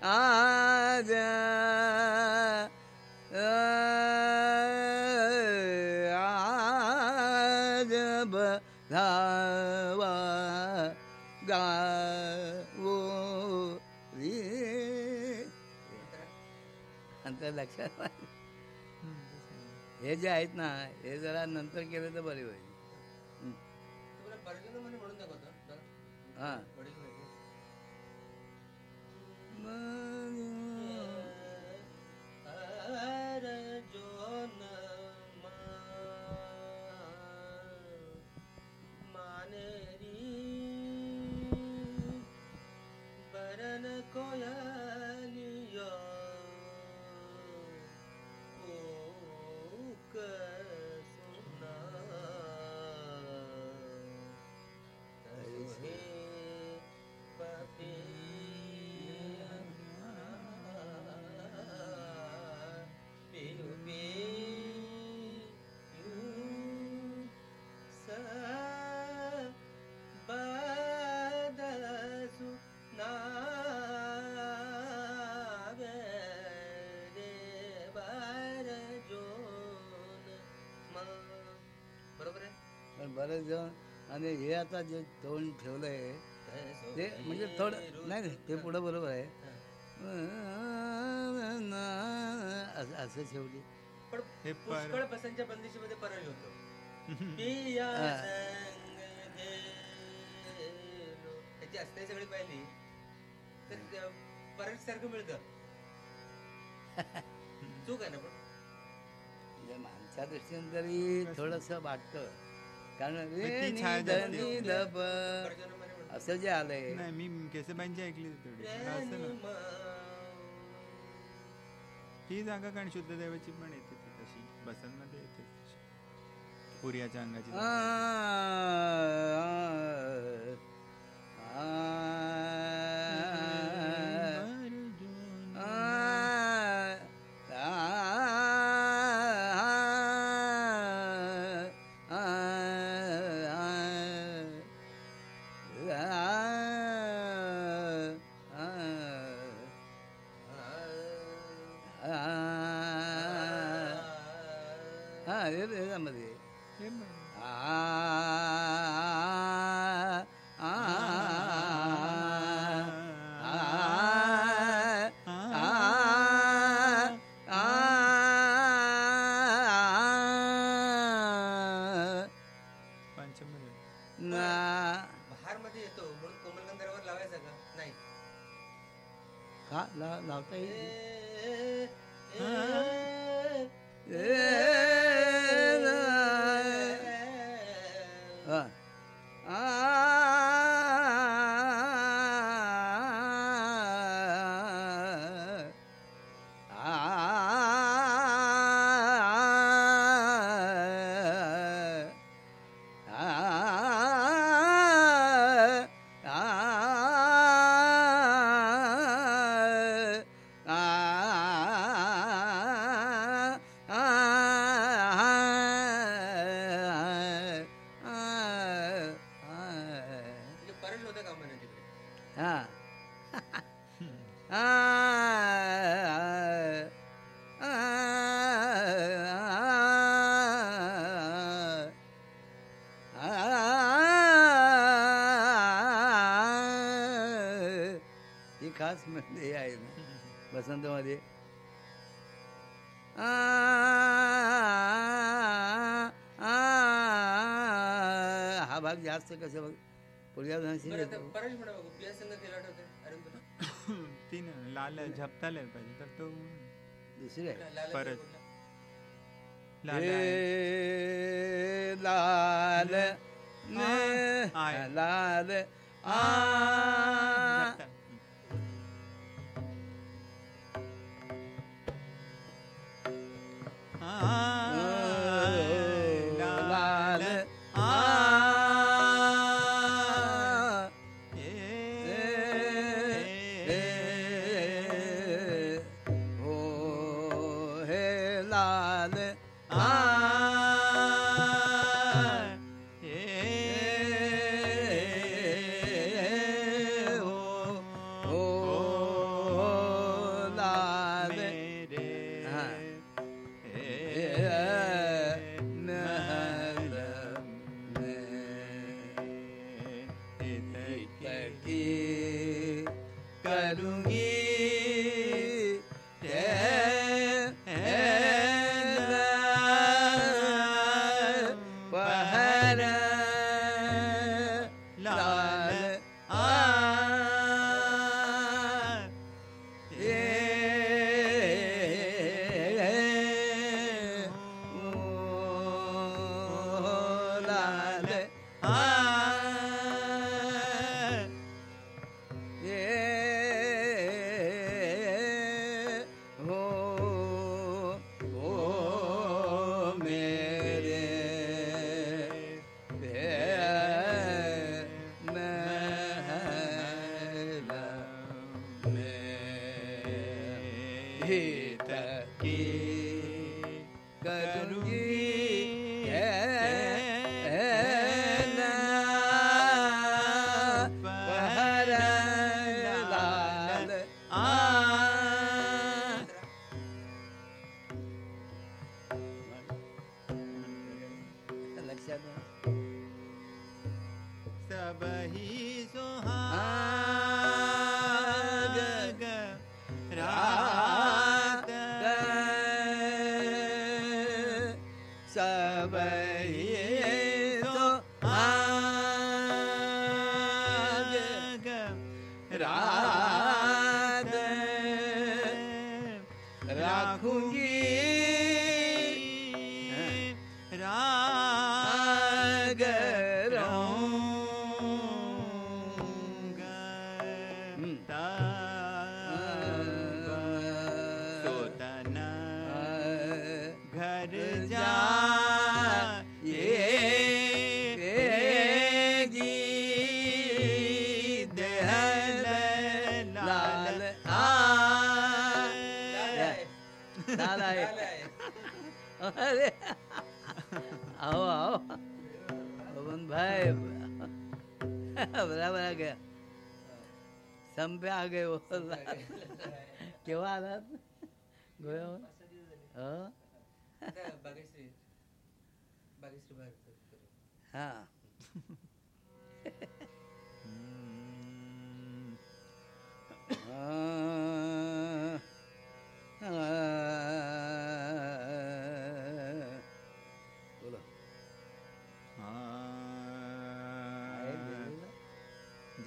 Speaker 1: आज आज बधावा लक्षात? हे जे आहेत ना हे जरा नंतर केलं तर बरे होईल.
Speaker 2: जरा.
Speaker 1: हा.
Speaker 2: मानेरी बरन
Speaker 1: जण आणि हे आता जे तोंड ठेवलंय ते म्हणजे थोडं नाही नाही ते पुढं बरोबर आहे. असं शेवटी.
Speaker 2: पण
Speaker 3: हे
Speaker 2: पुष्कळ बसांच्या बंदिशीमध्ये परळ होतो.
Speaker 1: हा.
Speaker 2: त्याची असते सगळी पाहिली. तर परळ सारखं मिळतं. [LAUGHS] चूक आहे ना पण?
Speaker 1: म्हणजे माणसा दृष्टीने तरी थोडस वाटतं. कारण
Speaker 3: जास्त
Speaker 1: प. असं जे आलंय
Speaker 3: नाही मी केसबाईंची ऐकली होती थोडी असं
Speaker 2: नि.
Speaker 3: ही जागा कारण शुद्ध देवाची पण येते ती तशी बसंतमध्ये येते तशी. पुर्याच्या अंगाची
Speaker 1: आ. आ, आ, ही
Speaker 2: म्हणजे
Speaker 1: आहे ना आ, हा भाग जास्त कसं बघ पुढच्या
Speaker 2: तीन
Speaker 1: येतो
Speaker 3: लाल झपताला पाहिजे तर तो
Speaker 1: दुसरी आहे
Speaker 3: परत. लाल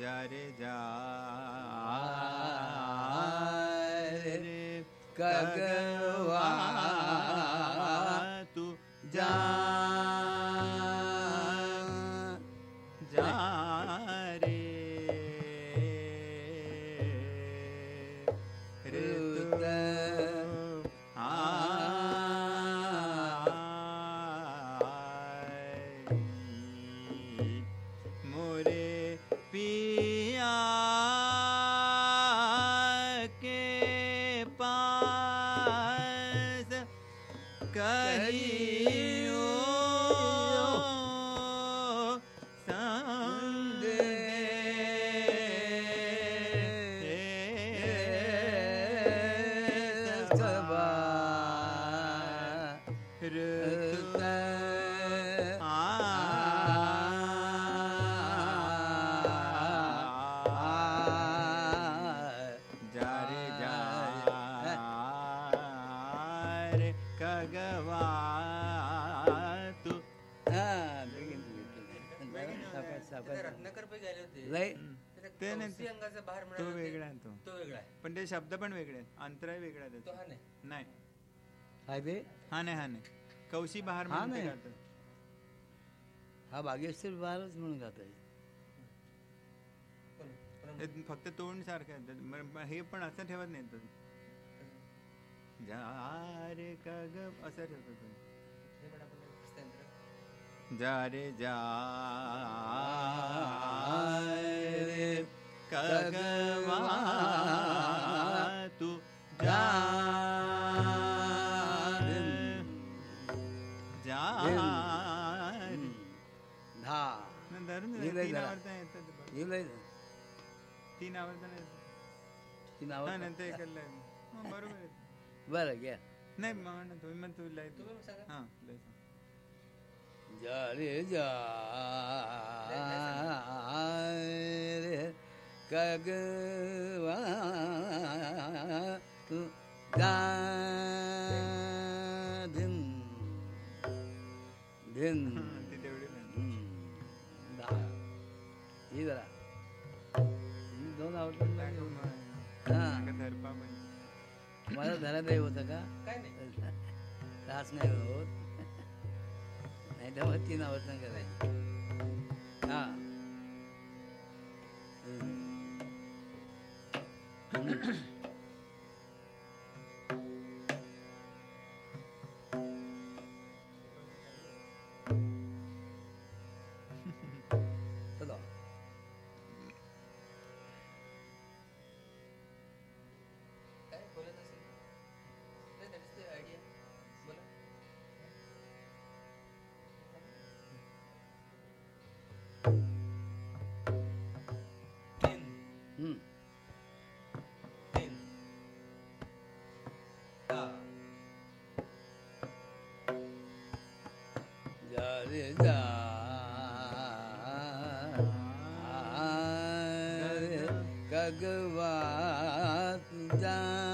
Speaker 1: जा
Speaker 3: रे जा। रे
Speaker 1: कगवा
Speaker 3: पण वेगळे आहेत. अंतराय वेगळा आहे त्याचा.
Speaker 2: हा नाही.
Speaker 1: काय ते
Speaker 3: हा नाही हा नाही. कौशी बहार
Speaker 1: हा नाही. हा बागेश्वर बारच म्हणून गात आहे.
Speaker 3: फक्त तोंड सारखं हे पण असं ठेवत नाही तो रे कग असं ठेवतो तो. जा रे जा रे तीन
Speaker 1: ती नाव
Speaker 3: नंतर इकडलं आहे. हं, बरोबर आहे [LAUGHS]
Speaker 1: बरं घ्या
Speaker 3: नाही ना तुम्ही मग तू लय
Speaker 2: तुम्ही सांगा.
Speaker 3: हां लय सांग.
Speaker 1: जा रे जा रे कगवा तू गा मला धरात हे होतं का?
Speaker 2: काय नाही.
Speaker 1: त्रास नाही होत. नाही तर मग तीन आवर्तन करायची. हा. चला
Speaker 2: गगवात्
Speaker 1: जा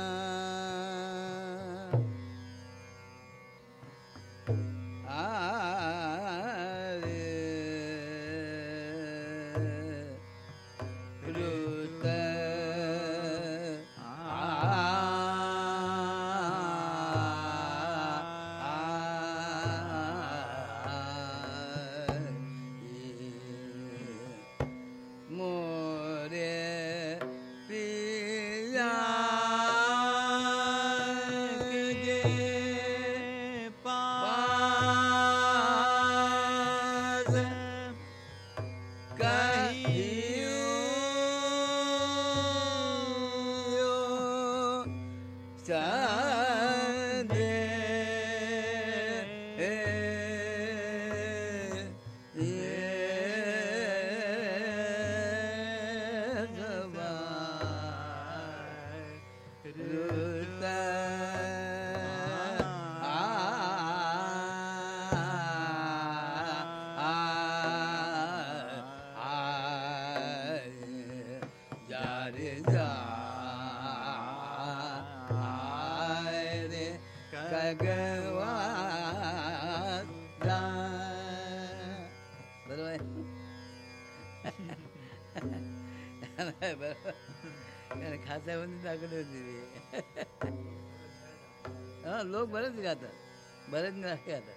Speaker 1: त्याने खात्यामध्ये होते होती ती. [LAUGHS] हा लोक बरेच गातात बरेच गातात